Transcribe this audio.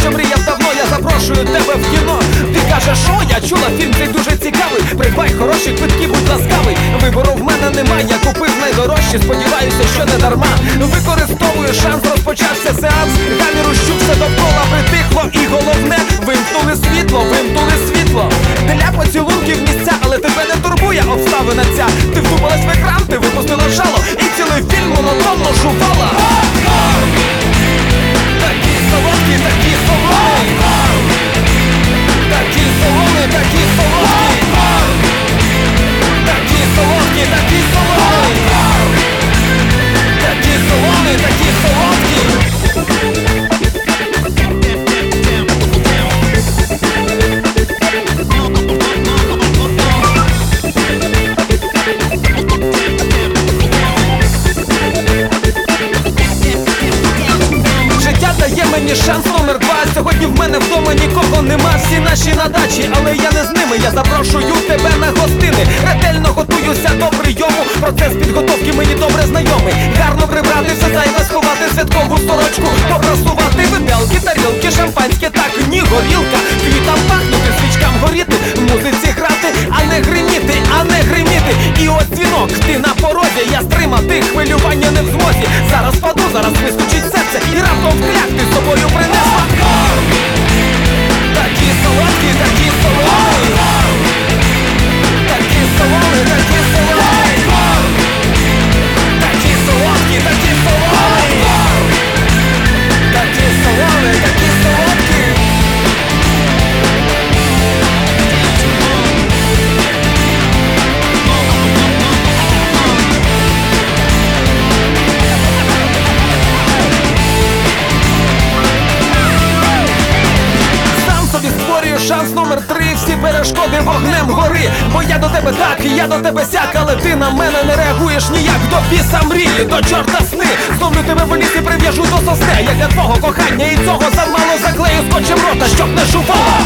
що мріяв давно. Я запрошую тебе в кіно. Ти кажеш, що я чула, фільм цей дуже цікавий. Придбай хороші квитки, будь ласкавий. Вибору в мене немає. Я купив найдорожчі, сподіваюся, що не дарма. Використовую шанс, розпочався сеанс. Камеру щук все довкола притихло. І головне, вимкнули світло, вимкнули світло. Для поцілунків місця, але тебе не турбує обставина ця. Мені шанс номер два. Сьогодні в мене вдома нікого нема. Всі наші на дачі, але я не з ними. Я запрошую тебе на гостини. Ретельно готуюся до прийому. Процес підготовки мені добре знайомий. Гарно прибрати все зайве, сховати святкову сорочку. Попрасувати виделки, тарілки, шампанське, так ні горілка. Квітам пахнути, свічкам горіти. Музиці грати, а не гриміти, а не гриміти. І ось дзвінок, ти на порозі. Я стримати хвилювання не в змозі. Зараз паду, зараз серце І раптом кряк ти з собою принесла шанс номер три. Всі перешкоди вогнем гори. Бо я до тебе так, і я до тебе сяк Але ти на мене не реагуєш ніяк. До біса мрії, до чорта сни. Зловлю тебе в лісі, прив'яжу до сосне. Я для твого кохання і цього замало заклею. Скотчем рота, щоб не шувала